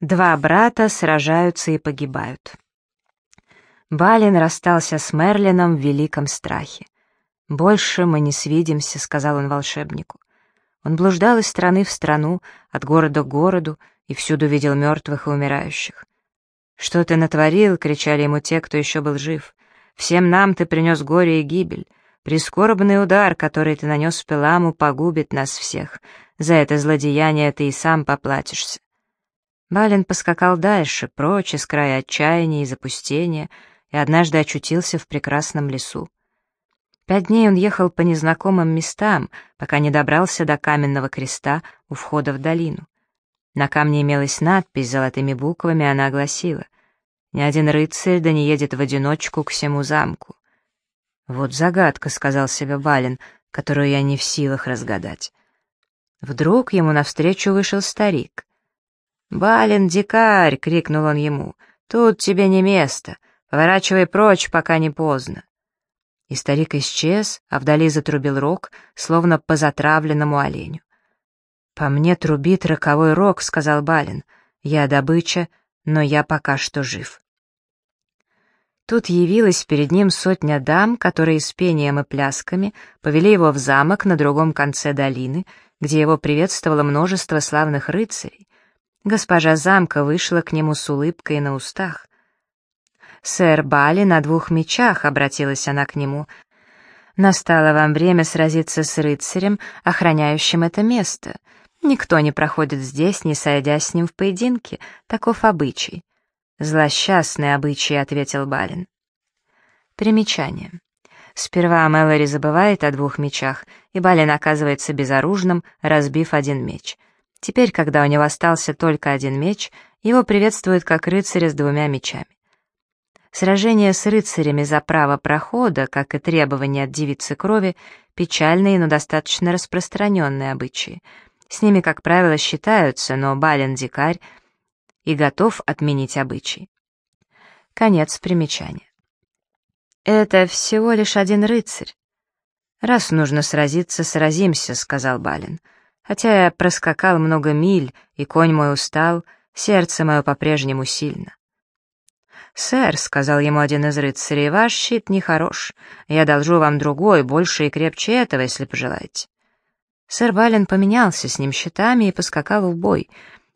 Два брата сражаются и погибают. Балин расстался с Мерлином в великом страхе. «Больше мы не свидимся», — сказал он волшебнику. Он блуждал из страны в страну, от города к городу, и всюду видел мертвых и умирающих. «Что ты натворил?» — кричали ему те, кто еще был жив. «Всем нам ты принес горе и гибель. Прискорбный удар, который ты нанес Пеламу, погубит нас всех. За это злодеяние ты и сам поплатишься». Балин поскакал дальше, прочь из края отчаяния и запустения, и однажды очутился в прекрасном лесу. Пять дней он ехал по незнакомым местам, пока не добрался до каменного креста у входа в долину. На камне имелась надпись золотыми буквами, она гласила «Ни один рыцарь да не едет в одиночку к всему замку». «Вот загадка», — сказал себе Балин, которую я не в силах разгадать. Вдруг ему навстречу вышел старик. «Балин, дикарь!» — крикнул он ему. «Тут тебе не место. Поворачивай прочь, пока не поздно». И старик исчез, а вдали затрубил рог, словно по затравленному оленю. «По мне трубит роковой рог», — сказал Балин. «Я добыча, но я пока что жив». Тут явилась перед ним сотня дам, которые с пением и плясками повели его в замок на другом конце долины, где его приветствовало множество славных рыцарей, Госпожа замка вышла к нему с улыбкой на устах. «Сэр Бали на двух мечах», — обратилась она к нему. «Настало вам время сразиться с рыцарем, охраняющим это место. Никто не проходит здесь, не сойдя с ним в поединке. Таков обычай». «Злосчастный обычай», — ответил Балин. Примечание. Сперва Мэлори забывает о двух мечах, и Балин оказывается безоружным, разбив один меч — Теперь, когда у него остался только один меч, его приветствуют как рыцаря с двумя мечами. Сражение с рыцарями за право прохода, как и требования от девицы крови, печальные, но достаточно распространенные обычаи. С ними, как правило, считаются, но Бален дикарь и готов отменить обычай. Конец примечания. «Это всего лишь один рыцарь». «Раз нужно сразиться, сразимся», — сказал Бален. Хотя я проскакал много миль, и конь мой устал, сердце мое по-прежнему сильно. «Сэр», — сказал ему один из рыцарей, — «ваш щит нехорош. Я должу вам другой, больше и крепче этого, если пожелаете». Сэр Бален поменялся с ним щитами и поскакал в бой.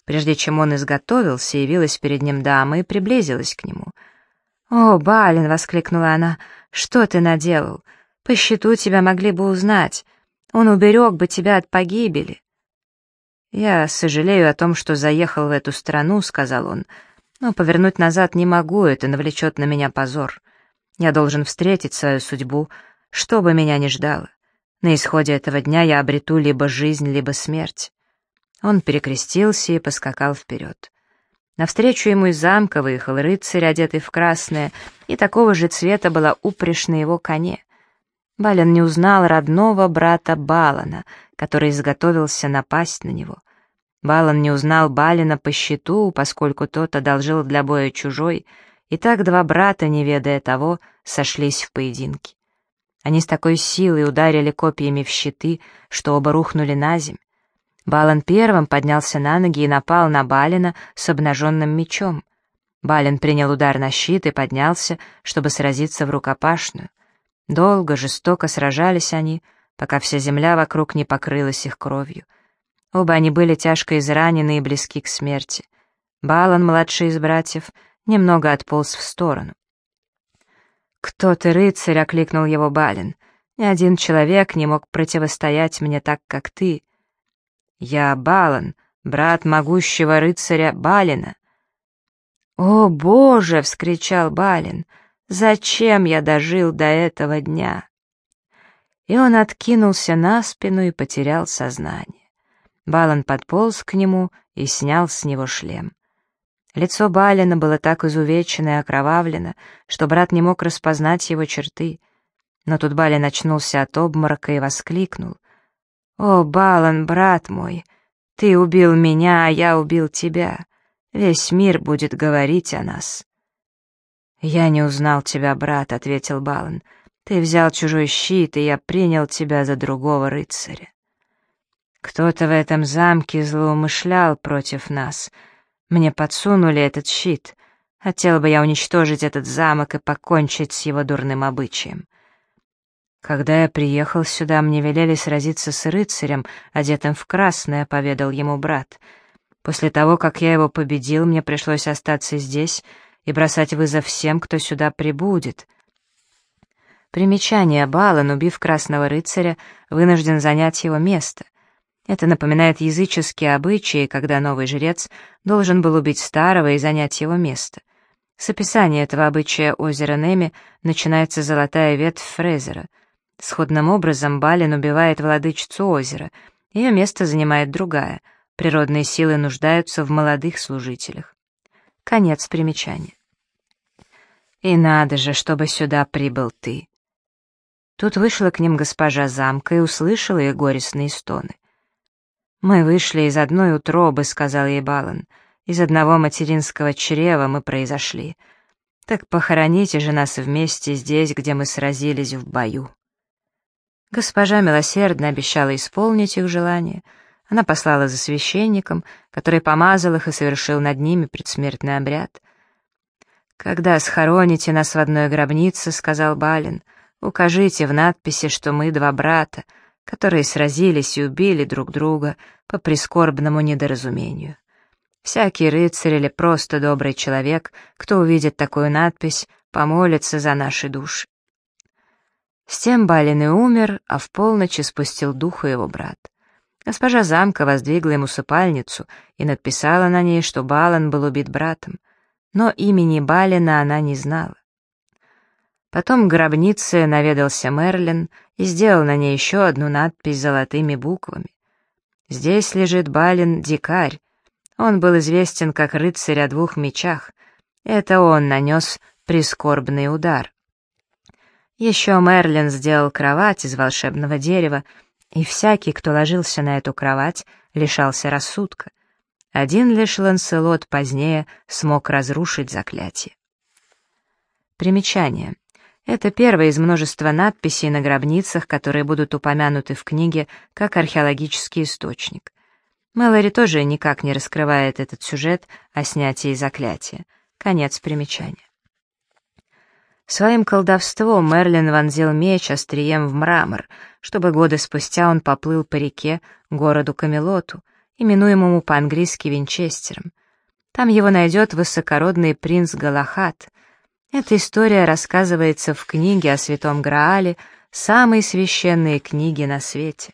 Прежде чем он изготовился, явилась перед ним дама и приблизилась к нему. «О, Бален!» — воскликнула она. «Что ты наделал? По щиту тебя могли бы узнать. Он уберег бы тебя от погибели». «Я сожалею о том, что заехал в эту страну», — сказал он, «но повернуть назад не могу, это навлечет на меня позор. Я должен встретить свою судьбу, что бы меня ни ждало. На исходе этого дня я обрету либо жизнь, либо смерть». Он перекрестился и поскакал вперед. Навстречу ему из замка выехал рыцарь, одетый в красное, и такого же цвета была упряжь на его коне. Бален не узнал родного брата Балана, который изготовился напасть на него. Балан не узнал Балина по счету, поскольку тот одолжил для боя чужой, и так два брата, не ведая того, сошлись в поединке. Они с такой силой ударили копьями в щиты, что оба рухнули на земь. Балан первым поднялся на ноги и напал на Балина с обнаженным мечом. Балин принял удар на щит и поднялся, чтобы сразиться в рукопашную. Долго, жестоко сражались они, пока вся земля вокруг не покрылась их кровью. Оба они были тяжко изранены и близки к смерти. Балан, младший из братьев, немного отполз в сторону. «Кто ты, рыцарь?» — окликнул его Балин. «Ни один человек не мог противостоять мне так, как ты. Я Балан, брат могущего рыцаря Балина». «О, Боже!» — вскричал Балин. «Зачем я дожил до этого дня?» И он откинулся на спину и потерял сознание. Балан подполз к нему и снял с него шлем. Лицо Балина было так изувечено и окровавлено, что брат не мог распознать его черты. Но тут Балин очнулся от обморока и воскликнул. «О, Балан, брат мой, ты убил меня, а я убил тебя. Весь мир будет говорить о нас». «Я не узнал тебя, брат», — ответил Балан. «Ты взял чужой щит, и я принял тебя за другого рыцаря». Кто-то в этом замке злоумышлял против нас. Мне подсунули этот щит. Хотел бы я уничтожить этот замок и покончить с его дурным обычаем. Когда я приехал сюда, мне велели сразиться с рыцарем, одетым в красное, — поведал ему брат. После того, как я его победил, мне пришлось остаться здесь и бросать вызов всем, кто сюда прибудет. Примечание Балан, убив красного рыцаря, вынужден занять его место. Это напоминает языческие обычаи, когда новый жрец должен был убить старого и занять его место. С описания этого обычая озера Неми начинается золотая ветвь Фрезера. Сходным образом Балин убивает владычицу озера, ее место занимает другая. Природные силы нуждаются в молодых служителях. Конец примечания. «И надо же, чтобы сюда прибыл ты!» Тут вышла к ним госпожа замка и услышала их горестные стоны. «Мы вышли из одной утробы», — сказал ей Балан. «Из одного материнского чрева мы произошли. Так похороните же нас вместе здесь, где мы сразились в бою». Госпожа милосердно обещала исполнить их желание. Она послала за священником, который помазал их и совершил над ними предсмертный обряд. «Когда схороните нас в одной гробнице», — сказал Балин, — «укажите в надписи, что мы два брата, которые сразились и убили друг друга по прискорбному недоразумению. Всякий рыцарь или просто добрый человек, кто увидит такую надпись, помолится за наши души. С тем Балин и умер, а в полночь спустил духу его брат. Госпожа замка воздвигла ему сыпальницу и написала на ней, что Балан был убит братом, но имени Балина она не знала. Потом к гробнице наведался Мерлин и сделал на ней еще одну надпись золотыми буквами. Здесь лежит Балин Дикарь. Он был известен как рыцарь о двух мечах. Это он нанес прискорбный удар. Еще Мерлин сделал кровать из волшебного дерева, и всякий, кто ложился на эту кровать, лишался рассудка. Один лишь Ланселот позднее смог разрушить заклятие. Примечание. Это первая из множества надписей на гробницах, которые будут упомянуты в книге как археологический источник. Мэлори тоже никак не раскрывает этот сюжет о снятии заклятия. Конец примечания. Своим колдовством Мерлин вонзил меч острием в мрамор, чтобы годы спустя он поплыл по реке городу Камелоту, именуемому по-английски Винчестером. Там его найдет высокородный принц Галахат — эта история рассказывается в книге о Святом Граале, самой священной книге на свете.